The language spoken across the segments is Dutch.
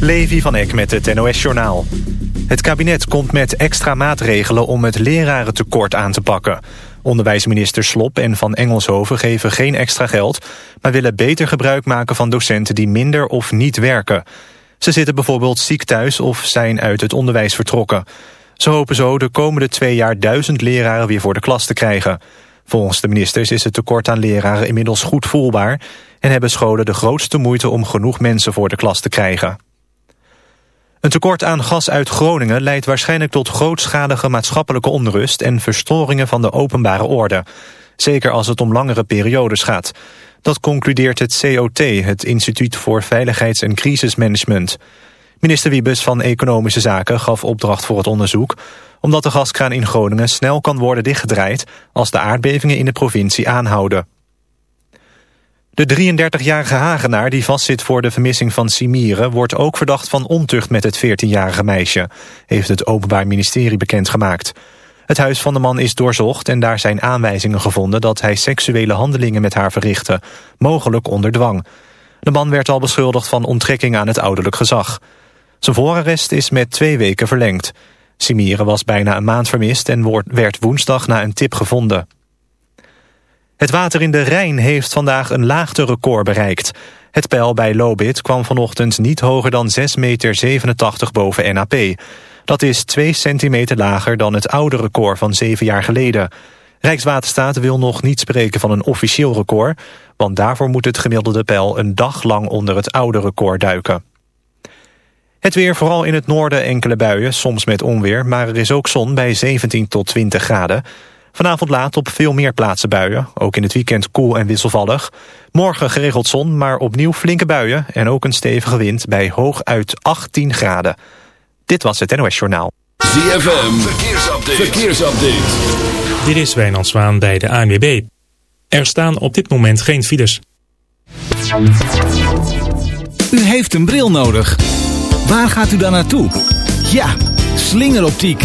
Levi van Eck met het NOS-journaal. Het kabinet komt met extra maatregelen om het lerarentekort aan te pakken. Onderwijsminister Slop en Van Engelshoven geven geen extra geld... maar willen beter gebruik maken van docenten die minder of niet werken. Ze zitten bijvoorbeeld ziek thuis of zijn uit het onderwijs vertrokken. Ze hopen zo de komende twee jaar duizend leraren weer voor de klas te krijgen. Volgens de ministers is het tekort aan leraren inmiddels goed voelbaar... en hebben scholen de grootste moeite om genoeg mensen voor de klas te krijgen. Een tekort aan gas uit Groningen leidt waarschijnlijk tot grootschalige maatschappelijke onrust en verstoringen van de openbare orde. Zeker als het om langere periodes gaat. Dat concludeert het COT, het Instituut voor Veiligheids- en Crisismanagement. Minister Wiebes van Economische Zaken gaf opdracht voor het onderzoek... omdat de gaskraan in Groningen snel kan worden dichtgedraaid... als de aardbevingen in de provincie aanhouden. De 33-jarige Hagenaar die vastzit voor de vermissing van Simieren... wordt ook verdacht van ontucht met het 14-jarige meisje... heeft het Openbaar Ministerie bekendgemaakt. Het huis van de man is doorzocht en daar zijn aanwijzingen gevonden... dat hij seksuele handelingen met haar verrichtte, mogelijk onder dwang. De man werd al beschuldigd van onttrekking aan het ouderlijk gezag. Zijn voorarrest is met twee weken verlengd. Simieren was bijna een maand vermist en werd woensdag na een tip gevonden. Het water in de Rijn heeft vandaag een laagterecord bereikt. Het peil bij Lobit kwam vanochtend niet hoger dan 6,87 meter boven NAP. Dat is 2 centimeter lager dan het oude record van 7 jaar geleden. Rijkswaterstaat wil nog niet spreken van een officieel record... want daarvoor moet het gemiddelde peil een dag lang onder het oude record duiken. Het weer, vooral in het noorden enkele buien, soms met onweer... maar er is ook zon bij 17 tot 20 graden... Vanavond laat op veel meer plaatsen buien. Ook in het weekend koel en wisselvallig. Morgen geregeld zon, maar opnieuw flinke buien... en ook een stevige wind bij hooguit 18 graden. Dit was het NOS Journaal. ZFM, verkeersupdate. verkeersupdate. Dit is Wijnand Zwaan bij de ANWB. Er staan op dit moment geen files. U heeft een bril nodig. Waar gaat u dan naartoe? Ja, slingeroptiek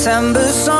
September song,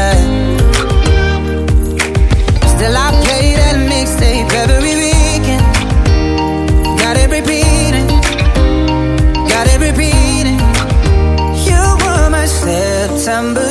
September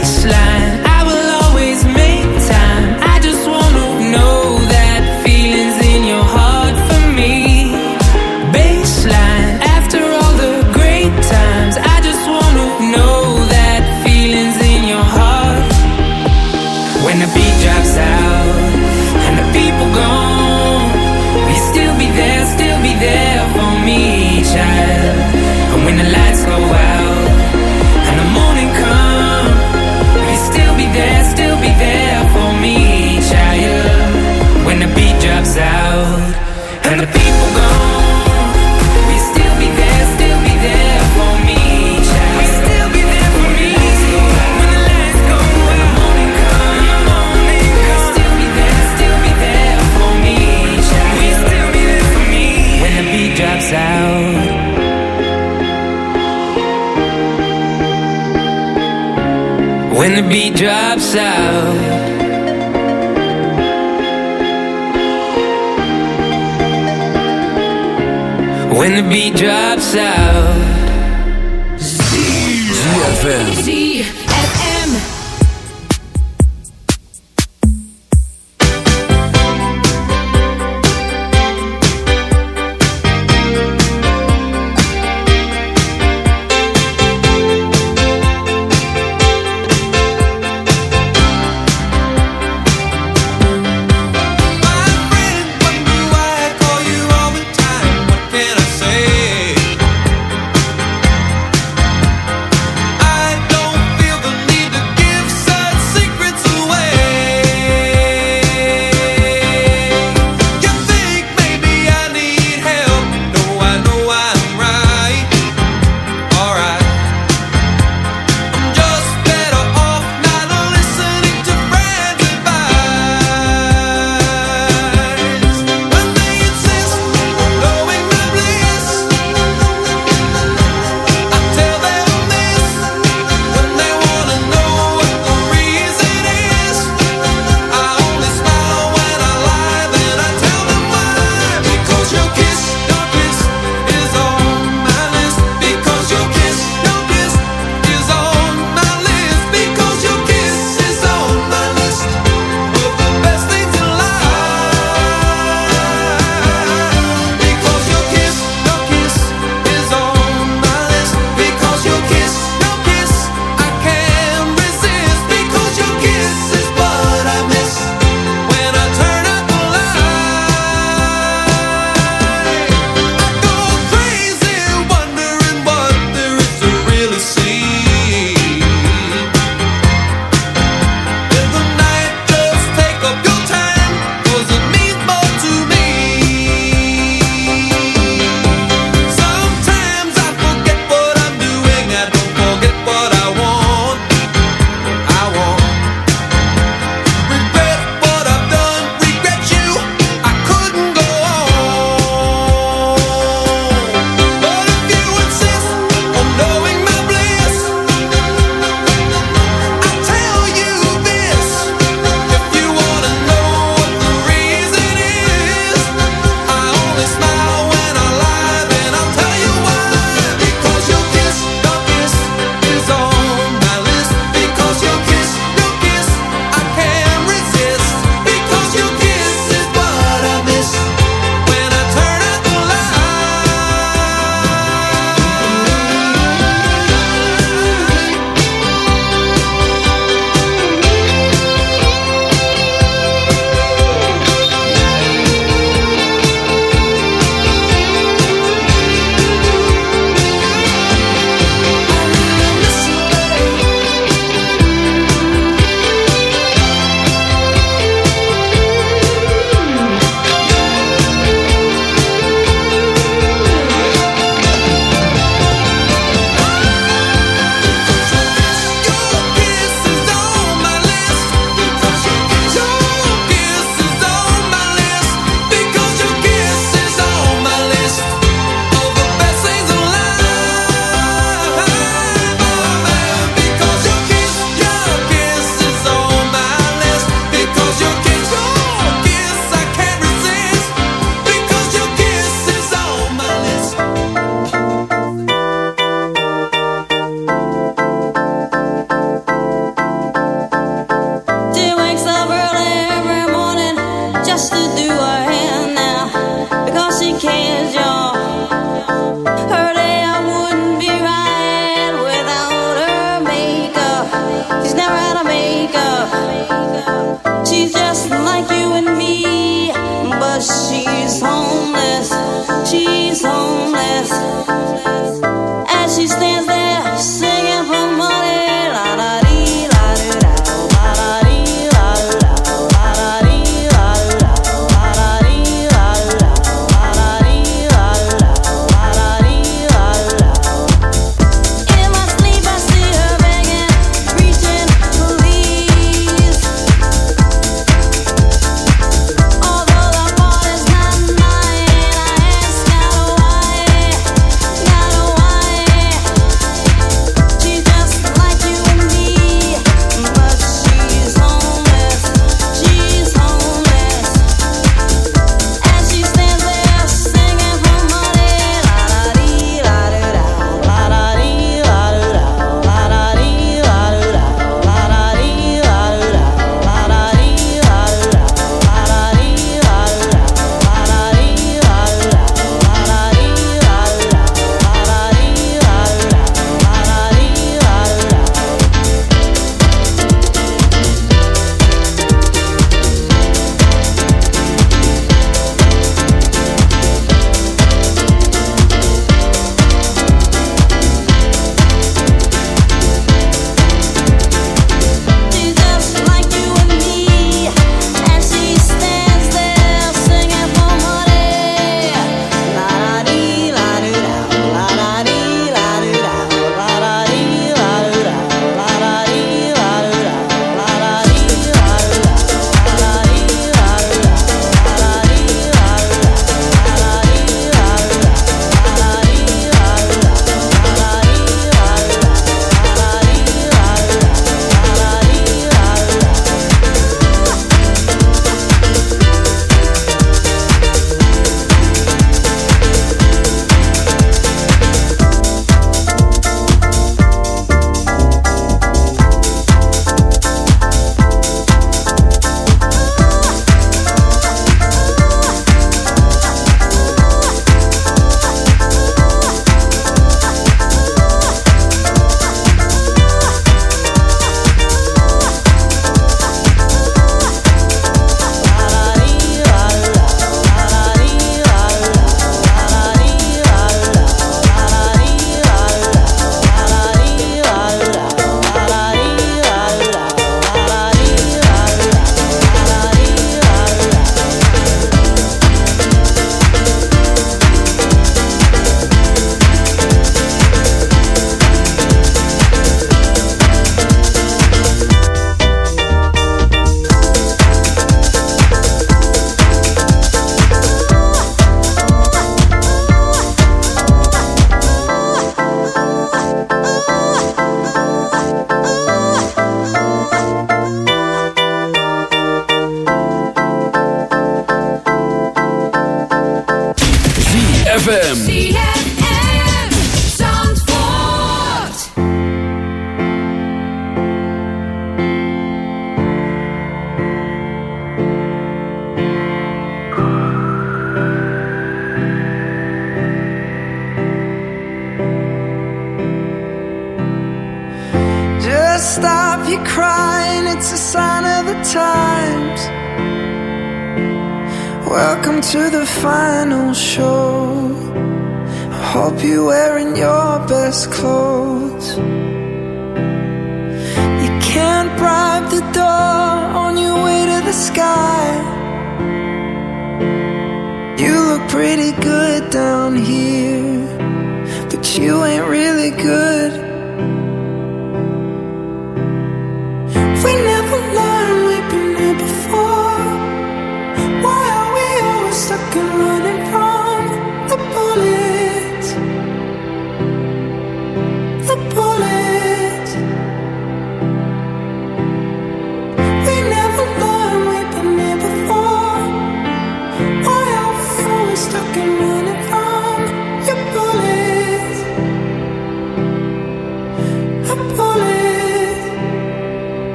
the beat drops out.